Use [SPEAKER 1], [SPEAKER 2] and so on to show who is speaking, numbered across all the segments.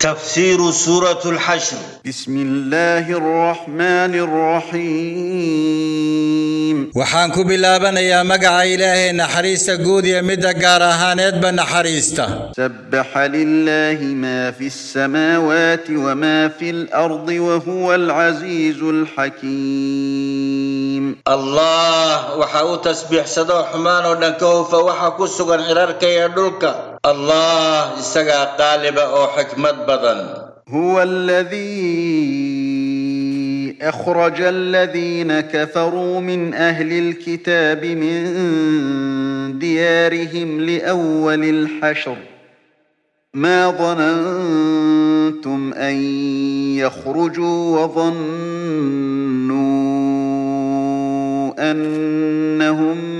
[SPEAKER 1] تفسير سورة الحشر.
[SPEAKER 2] بسم الله الرحمن الرحيم.
[SPEAKER 3] وحانك بالله بلابن يا مقع إله نحريس قود يمد قارهان يدب نحريس
[SPEAKER 2] سبح لله ما في السماوات وما في الأرض وهو العزيز الحكيم.
[SPEAKER 1] الله وحاو تسبح سدو حمان ونكوف وحاكو سقن عرارك يا دولك. Allah isagaa qaaliba oo xikmad badan
[SPEAKER 2] هو الذي أخرج الذين كفروا من أهل الكتاب من ديارهم لأول الحشر. ما ظننتم أن يخرجوا وظنوا أنهم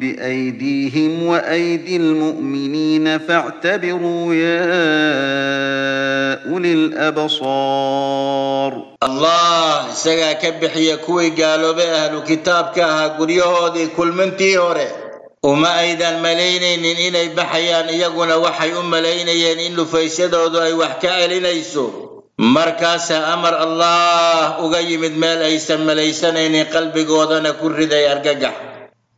[SPEAKER 2] بأيديهم وأيدي المؤمنين فاعتبروا يا أولي الأبصار.
[SPEAKER 1] الله سيغا كبحي يكوي قالوا بأهل كتابك ها قريوه دي كل من تيوري وما أيدا الملينين إن إني بحيان يقول وحي أم ملينين إن لفيشدو دي وحكاء لنيسو مركاس أمر الله أغيم دمال أيسا ملايسانين قلبي قوضان كرد يرقق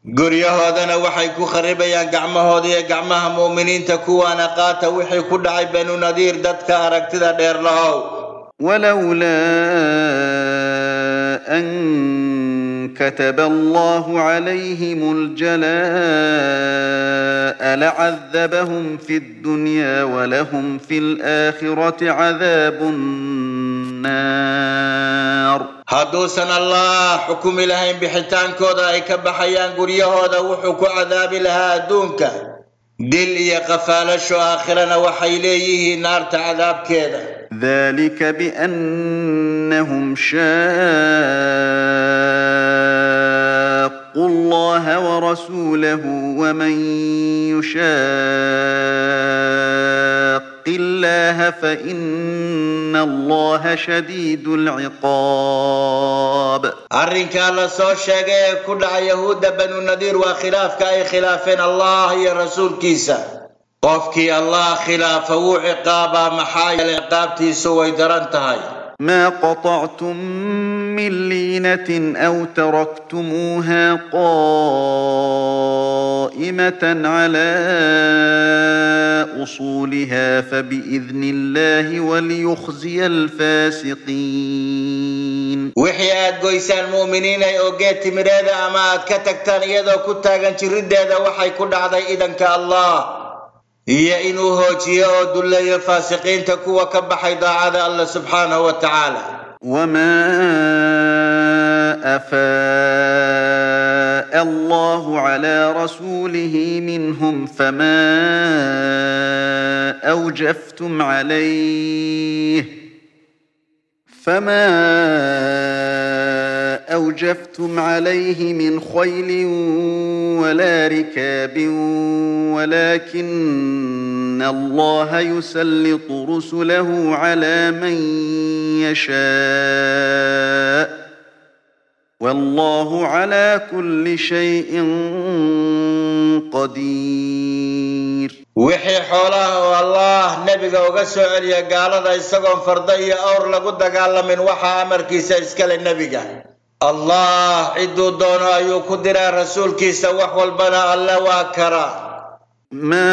[SPEAKER 1] قريهودنا وحي خرب يا قعمهودي يا قعمها مؤمنين تكو أنا قات وحي كل عيب بنو نذير دتك اركتدا دير لهو
[SPEAKER 2] ولولا أن كتب الله عليهم الجلاء لعذبهم في الدنيا ولهم في الآخرة عذاب النار.
[SPEAKER 1] هدوسنا الله حكم لهم بحيتان كودا يكبحيان غريهودا وحك عذاب لها دونك دل يا قفاله اخرنا وحيليه نار تعذاب كذا
[SPEAKER 2] ذلك بانهم شاقوا الله ورسوله ومن يشاق واتق الله فإن الله شديد العقاب.
[SPEAKER 1] أرن كان لسو الشيء كل يهود بنو النذير وخلافك أي خلافين الله يا رسول كيسا قفك الله خلافه عقابا محايا العقاب تيسو ويدرنتهاي
[SPEAKER 2] ما قطعتم من لينة أو تركتموها قاب قائمة على أصولها فبإذن الله وليخزي الفاسقين
[SPEAKER 1] وحيا قويسا المؤمنين أي أوقيت مرادة أما أتكتكتان إذا كنت أغنج ردة إذا وحي كل هذا إذن كالله إيا إنو هوجي أود الله الفاسقين تكوى كبحي ضاع هذا الله سبحانه وتعالى
[SPEAKER 2] وما أفاق الله على رسوله منهم فما أوجفتم عليه فما أوجفتم عليه من خيل ولا ركاب ولكن الله يسلط رسله على من يشاء والله على كل شيء قدير
[SPEAKER 1] wixii xoolaha oo allah nebiga uga soo celiya gaalada isagoon farda iyo awr lagu dagaalamin waxaa amarkiisa iskale nebiga allah cidduu doono ayuu ku diraa rasuulkiisa wax walbana alle waa karaa
[SPEAKER 2] ما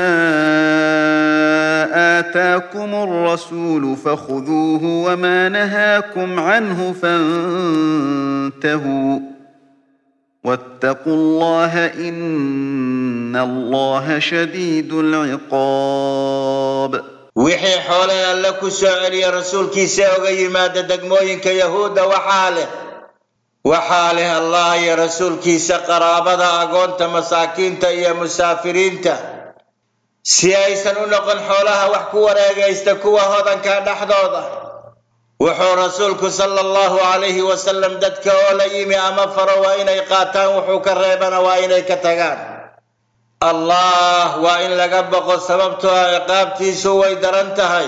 [SPEAKER 2] آتاكم الرسول فخذوه وما نهاكم عنه فانتهوا. واتقوا الله إن الله شديد العقاب.
[SPEAKER 1] وحي حولي لك سؤال يا رسول كيسا وغي مادة دقموين كيهود وحاله. وحاله الله يا رسول كيسا قرابة أقونت مساكينت يا مسافرينت si aysan u noqon xoolaha wax ku wareegaysta kuwa hodanka dhexdooda wuxuu rasuulku sala allahu calayhi wasalam dadka oo la yimi ama faro waa inay qaataan wuxuu ka reebana waa inay ka tagaan allah waa in laga boqo sababtoo ah ciqaabtiisu way daran tahay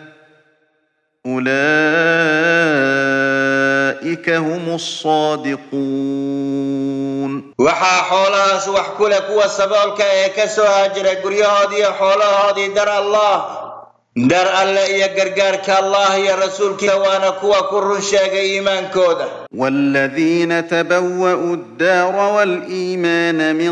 [SPEAKER 2] أولئك هم الصادقون.
[SPEAKER 1] وحا حولها سوح كل كوى السبالك يكسو هاجر قرية هذه حولها هذه در الله. در الله يقرقارك كالله يا رسولك وأنا كوى كل رشاق إيمان كودة
[SPEAKER 2] والذين تبوأوا الدار والإيمان من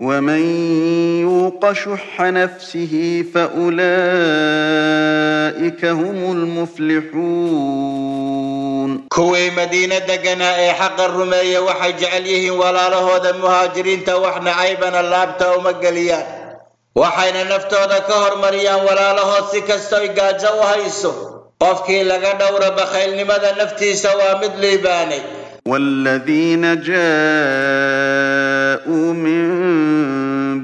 [SPEAKER 2] ومن يوق شح نفسه فأولئك هم المفلحون.
[SPEAKER 1] كوي مدينة دقنا اي حق الرمية وحي جعليه ولا له هذا المهاجرين توحنا عيبا اللابتا ومقليا وحينا نفتو ذكهر مريان ولا له سكستو يقاجا هيسو قفكي لغا دور بخيل لماذا نفتي سوا مثل باني.
[SPEAKER 2] والذين جاءوا من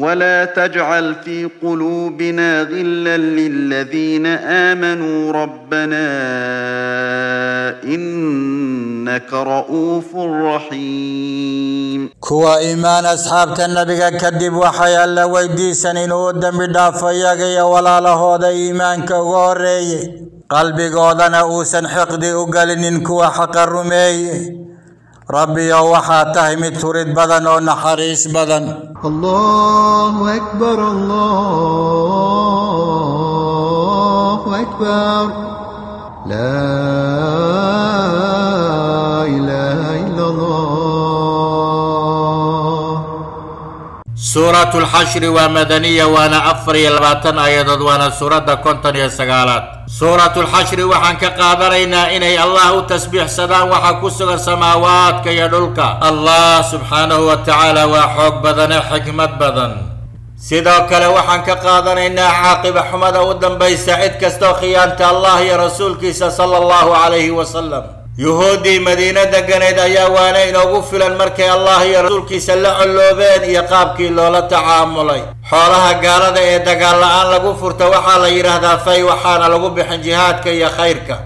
[SPEAKER 2] ولا تجعل في قلوبنا غلا للذين آمنوا ربنا إنك رؤوف رحيم
[SPEAKER 3] كوا إيمان أصحاب النبي كذب وحيا لوي ديسن نود بدافع يا ولا له هذا إيمان كغوري قلبي غادنا أوسن حقدي أقل إنك حق الرمي ربي يا وحاتهم تريد بدن أو بدن.
[SPEAKER 4] الله أكبر الله أكبر. لا إله إلا الله.
[SPEAKER 1] سورة الحشر ومدنية وأنا أفري الباتن أيضا وأنا سورة دا كونتن يا سقالات سورة الحشر وحن كقادرين إني الله تسبيح سلام وحكو سغر سماوات كي يدلك الله سبحانه وتعالى وحق بدن حكمة بدن. سيدوك لو حن كقادرين عاقب حمد ودن بيسعد كستو خيانة الله يا رسول كيسا صلى الله عليه وسلم. Yuhuuddii madiine degganayd ayaa waana inoogu filan markay allah iyo rasuulkiisa la colloobeen iyo qaabkii loola tacaamulay. Xoolaha gaalada ee dagaal la'aan lagu furta waxaa la yidhaahdaa fay waxaana lagu bixin jihaadka iyo khayrka.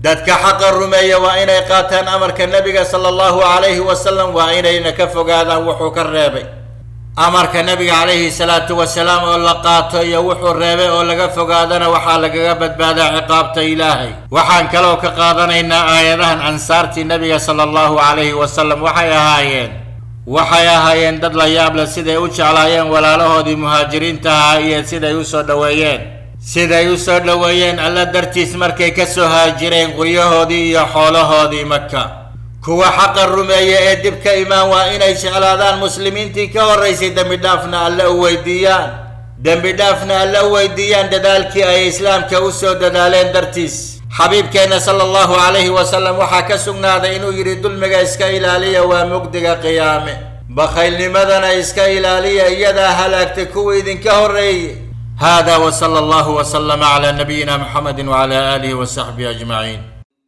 [SPEAKER 1] Dadka xaqa rumeeya waa inay qaataan amarka nebiga sala allahu calayhi wasalam waa inayna ka fogaadaan wuxuu ka reebay amarka nebiga calayhi salaatu wasalaam oo la qaato iyo wuxuu reebay oo laga fogaadana waxaa lagaga badbaadaa ciqaabta ilaahay waxaan kaloo ka qaadanaynaa aayadahan ansaartii nebiga sala allahu calayhi wasalam waxay ahaayeen waxay ahaayeen dad la yaab leh siday u jeclaayeen walaalahoodii muhaajiriinta ahaa iyo siday u soo dhoweeyeen siday u soo dhoweeyeen alla dartiis markay ka soo haajireen guryahoodii iyo xoolahoodii maka kuwa xaqa rumeeya ee dib ka imaan waa inay jeclaadaan muslimiintii ka horraysay dembi dhaafna alle u weydiiyaan dembi dhaafna alle u weydiiyaan dadaalkii ay islaamka u soo dadaaleen dartiis xabiibkeenna sala allahu calayhi wasalam waxaa ka sugnaaday inuu yidhi dulmiga iska ilaaliya waa mugdiga qiyaame bakhaylnimadana iska ilaaliya iyadaa halaagtay kuwa idinka horreeye
[SPEAKER 3] هذا وصلى الله وسلم على نبينا محمد وعلى اله وصحبه اجمعين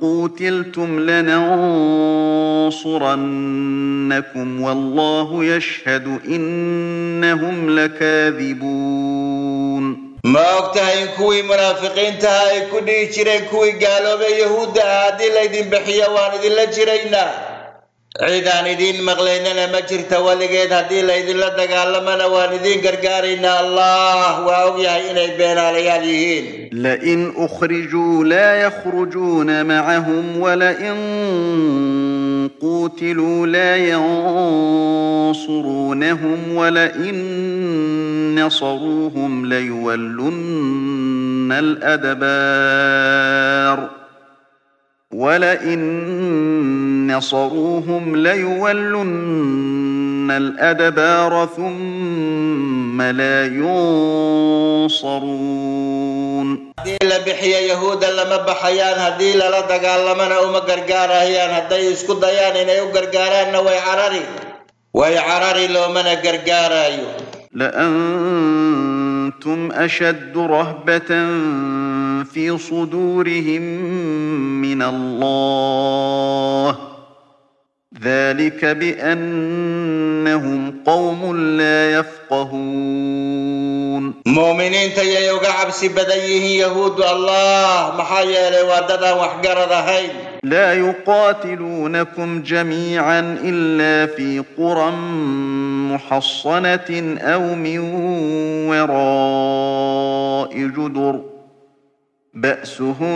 [SPEAKER 2] قوتلتم لننصرنكم والله يشهد إنهم لكاذبون
[SPEAKER 1] ما أكتهي كوي مرافقين تهي كوي جالوب يهود عادي ليدين بحيا واردين لجرينا. Laydin bixiyo waan idinla jiraynaa cid aan idiin maqlaynana ma jirta weligeed haddii laydinla dagaalamana waan idiin gargaaraynaa allah waa og yahay inay beenaalayaal yihiin
[SPEAKER 2] لئن أخرجوا لا يخرجون معهم ولئن قوتلوا لا ينصرونهم ولئن نصروهم ليولن الأدبار ولئن نصروهم ليولن الأدبار ثم لا ينصرون
[SPEAKER 1] ديلا بحيا يهودا لما بحيان هديلا لا تقال لما نأوما قرقارا هيان هدي يسكو ديان إن يو قرقارا نوي عراري. وي عراري لو من قرقارا يو
[SPEAKER 2] لأنتم أشد رهبة في صدورهم من الله. ذلك بأنهم قوم لا يفقهون.
[SPEAKER 1] مؤمنين تي يوغا عبسي بديه يهود الله. محايا لوادنا وحقر هاي
[SPEAKER 2] لا يقاتلونكم جميعا إلا في قرى محصنة أو من وراء جدر. بأسهم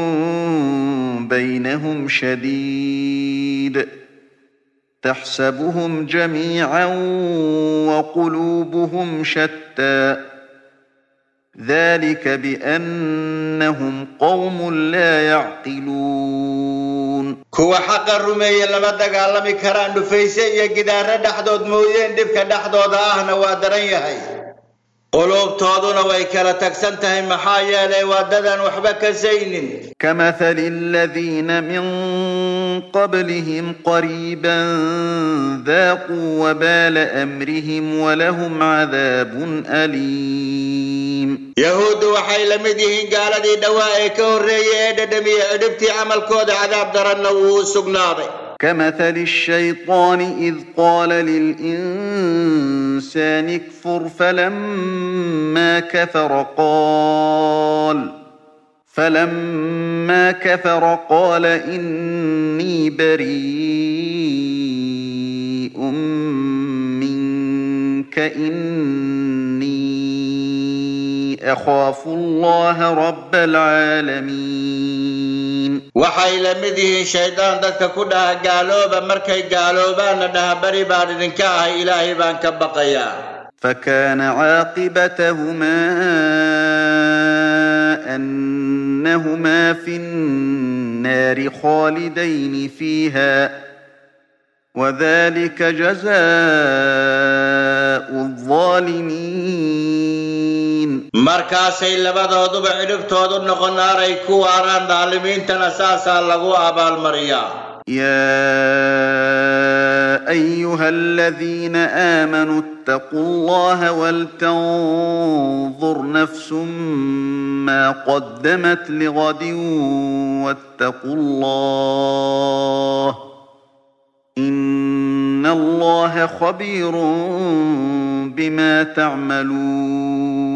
[SPEAKER 2] بينهم شديد تحسبهم جميعا وقلوبهم شتى ذلك بأنهم قوم لا يعقلون.
[SPEAKER 1] كو حق الرمي لما دقال لمي كران دفيسي يقدار دحدود موين دفك دحدود آهن وادرين يهي. قلوب تادون ويكلا تكسنتهم محايا ليوددا وحبك زين
[SPEAKER 2] كمثل الذين من قبلهم قريبا ذاقوا وبال أمرهم ولهم عذاب أليم.
[SPEAKER 1] يهود وحي لمدهن قال دي دوائي كوري يددمي أدبتي عمل كود عذاب درنا وسقنا
[SPEAKER 2] كمثل الشيطان إذ قال للإنسان اكفر فلما كفر قال فلما كفر قال إني بريء منك إني أخاف الله رب العالمين.
[SPEAKER 1] وحي لمده شيطان ذاتك كدها قالوبا مركي قالوبا ندها بري بارد كاها إلهي بانك بقيا
[SPEAKER 2] فكان عاقبتهما أنهما في النار خالدين فيها وذلك جزاء الظالمين.
[SPEAKER 1] Markaasay labadooduba cidhibtoodu noqon naaray ku waaraan daalimiintana saasaa lagu abaalmariyaa
[SPEAKER 2] يا أيها الذين آمنوا اتقوا الله ولتنظر نفس ما قدمت لغد واتقوا الله إن الله خبير بما تعملون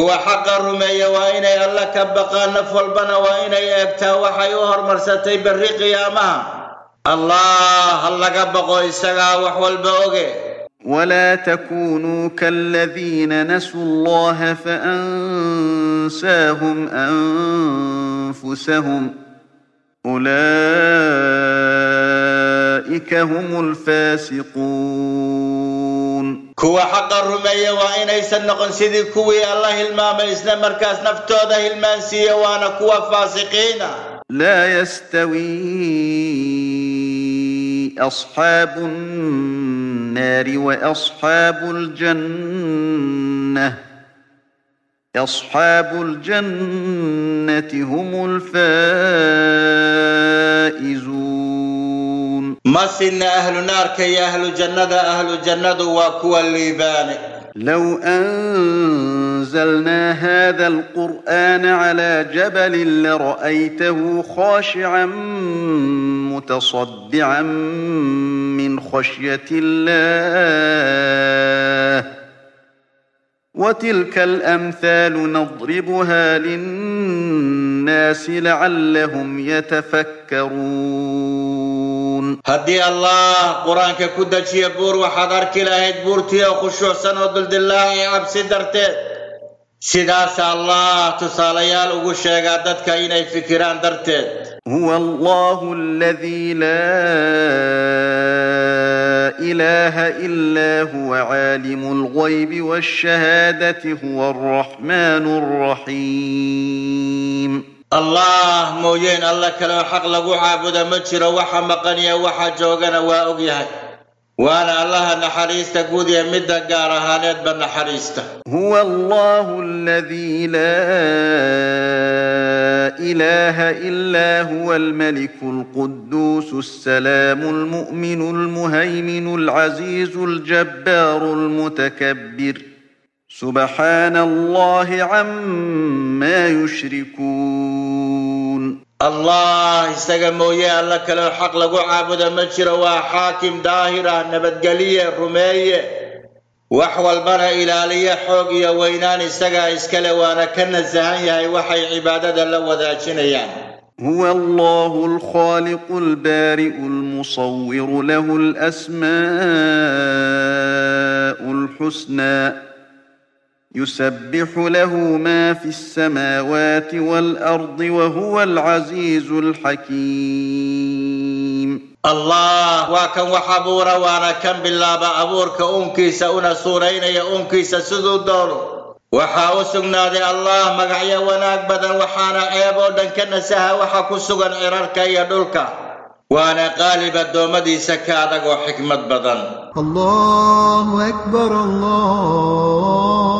[SPEAKER 1] kuwa xaqa rumeeya waa inay alla ka baqaan naf walbana waa inay eegtaa waxay u hormarsatay berri qiyaamaha allah ha laga baqo isagaa wax walba oge
[SPEAKER 2] ولا تكونوا كالذين نسوا الله فأنساهم أنفسهم أولئك هم الفاسقون.
[SPEAKER 1] كوا حق الرمية وإن إيسان نقن سيدي كوي الله المام إسنا مركز نفتوده المنسية وأنا كوا فاسقين.
[SPEAKER 2] لا يستوي أصحاب النار وأصحاب الجنة. أصحاب الجنة هم الفائزون.
[SPEAKER 1] sinna ahlu naarka iyo ahlu jannada ahlu jannadu waa kuwa liibaane
[SPEAKER 2] لو أنزلنا هذا القرآن على جبل لرأيته خاشعا متصدعا من خشية الله وتلك الأمثال نضربها للناس لعلهم يتفكرون.
[SPEAKER 1] هدي الله قرآن كدل شيء بور وحضر كلا هدبورتي وخشو سنة دلد الله عب سدرتي سداس الله تصاليال وقشي قادتك إني فكران درتي
[SPEAKER 2] هو الله الذي لا إله إلا هو عالم الغيب والشهادة هو الرحمن الرحيم.
[SPEAKER 1] الله موجين الله كلا حق لقوح عبد مجر وحا مقنيا وحا جوغنا وأغيهي naxariista guud ee midda gaar ahaaneedba naxariista
[SPEAKER 2] هو الله الذي لا إله إلا هو الملك القدوس السلام المؤمن المهيمن العزيز الجبار المتكبر. سبحان الله عما يشركون.
[SPEAKER 1] الله استجمعوا يا الله كل الحق لجوع عبد المشر وحاكم داهرة نبتجلية رمية وحول برا إلى لي حوجي وينان استجع إسكلا وأنا كن الزهان وحي عبادة الله وذاكين يعني
[SPEAKER 2] هو الله الخالق البارئ المصور له الأسماء الحسنى. يسبح له ما في السماوات والأرض وهو العزيز الحكيم.
[SPEAKER 1] الله وكم وحبورا وأنا بالله بأبورك أمكيس أنا سورين يا أمكيس سدو الدور وحاوسك نادي الله مقعي وناك وحانا أيبو دن وحاكو سغن عرارك يا دولك وأنا قالب الدومدي سكادك وحكمت بدن.
[SPEAKER 4] الله أكبر الله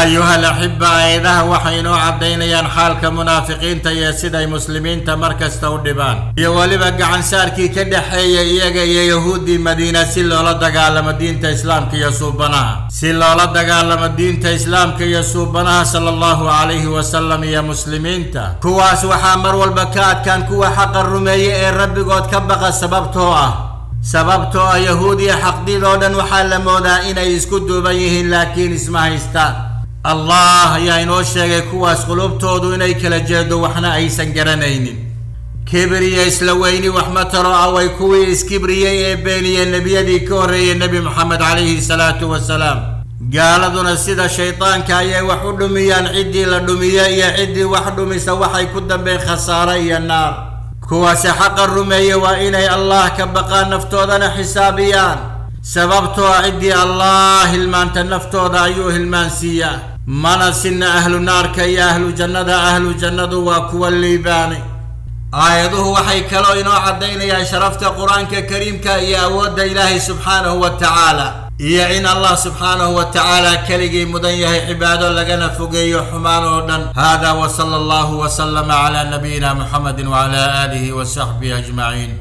[SPEAKER 3] Ayuha alaxiba aayadaha waxay inoo caddaynayaan xaalka munaafiqiinta iyo siday muslimiinta mar kasta u dhibaan iyo weliba gacansaarkii ka dhexeeya iyaga iyo yahuuddii madiina si loola dagaalamo diinta islaamka iyo suubanaha si loola dagaalamo diinta islaamka iyo suubanaha sala allahu calayhi wasalam iyo muslimiinta kuwaas waxaa mar walba ka adkaan kuwa xaqa rumeeye ee rabbigood ka baqa sababtoo ah sababtoo ah yahuud iyo xaqdiid oo dhan waxaa la moodaa inay isku duuban yihiin laakiin isma haystaan allah ayaa inoo sheegay kuwaas qulubtoodu inay kala jeedo waxna aysan garanaynin kibir iyo isla weyni wax ma taro ah way kuwii iskibriyey ee beeniyey nebiyadii ka horreeyey nebi moxamed calayhi salaatu wasalaam gaaladuna sida shaydaanka ayay wax u dhumiyaan ciddii la dhumiye iyo ciddii wax dhumisa waxay ku dambeen khasaare iyo naar kuwaasi xaqa rumeeye waa inay allah ka baqaan naftoodana xisaabiyaan sababtoo ah ciddii allah hilmaanta naftooda ayuu hilmaansiiyaa mana sinna ahlu naarka iyo ahlu jannada ahlu jannadu waa kuwa liibaanay aayaduhu waxay kaloo inoo caddaynayaan sharafta qur-aanka kariimka iyo awoodda ilaahay subxaanahu wa tacaala iyo in allah subxaanahu wa tacaala keligii mudan yahay cibaado lagana fogeeyo xumaan oo dhan hada wa sala allahu wa sallama calaa nabiyina muxamedin wacala aalihi wa saxbihi ajmaciin